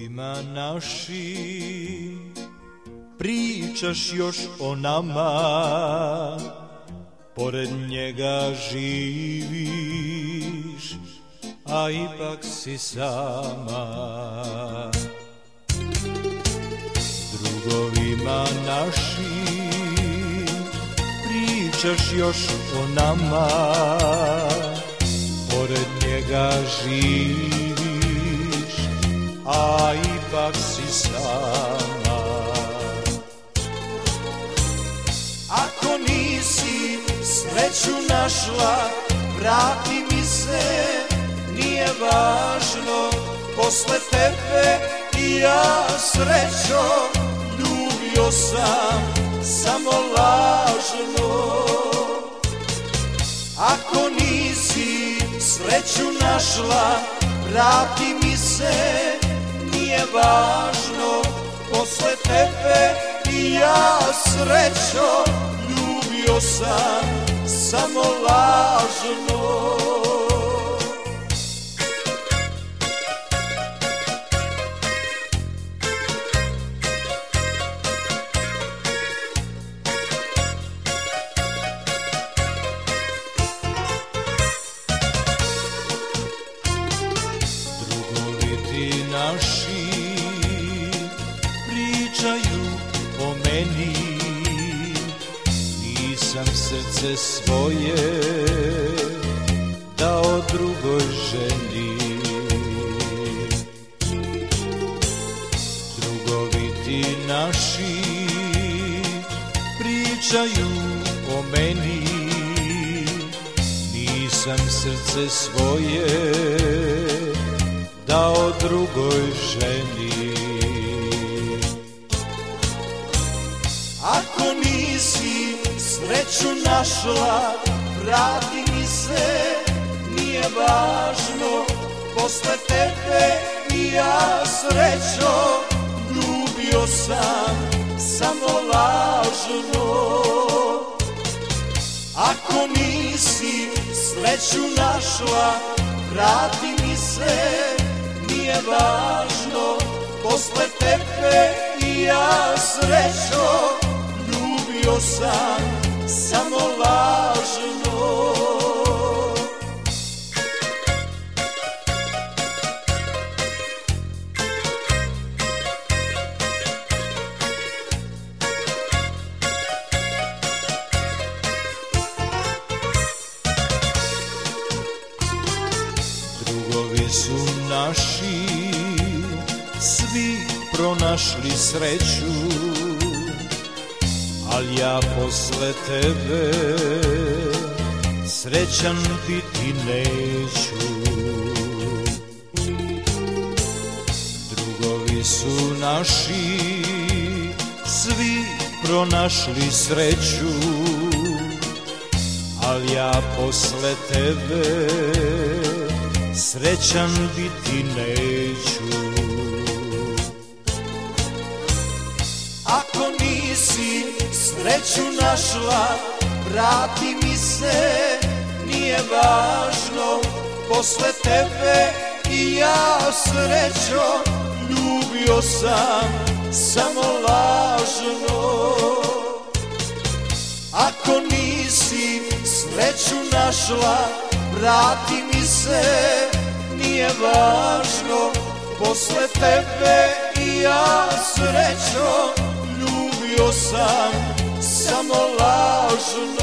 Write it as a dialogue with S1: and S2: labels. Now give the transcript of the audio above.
S1: drugovima našim Pričaš još o nama. Pored njega živiš A ipak si sama. Drugovima našim Pričaš još o nama. Pored njega živiš a ipak si sama. Ako nisi sreću našla, vrati mi se, nije važno Posle tebe i ja srećo, ljubio sam samo lažno. Ako nisi sreću našla, vrati mi se važno Posle tebe i ja srećo Ljubio sam samo lažno. Naši pričaju o meni. Nisam srce svoje dao drugoj ženi. Drugovi ti naši pričaju o meni. Nisam srce svoje dao drugoj ženi Ako nisi sreću našla, vrati mi se, nije važno Posle tebe i ja srećo, ljubio sam samo lažno. Ako nisi sreću našla, vrati mi se, nije važno Posle tebe i ja srećo Ljubio sam samo lažno. Drugovi su naši Svi pronašli sreću Al ja posle tebe. Srećan biti neću. Drugovi su naši Svi pronašli sreću. Al ja posle tebe srećan biti neću sreću našla, vrati mi se, nije važno Posle tebe i ja srećo, ljubio sam samo lažno. Ako nisi sreću našla, vrati mi se, nije važno Posle tebe i ja srećo, ljubio sam samo lažno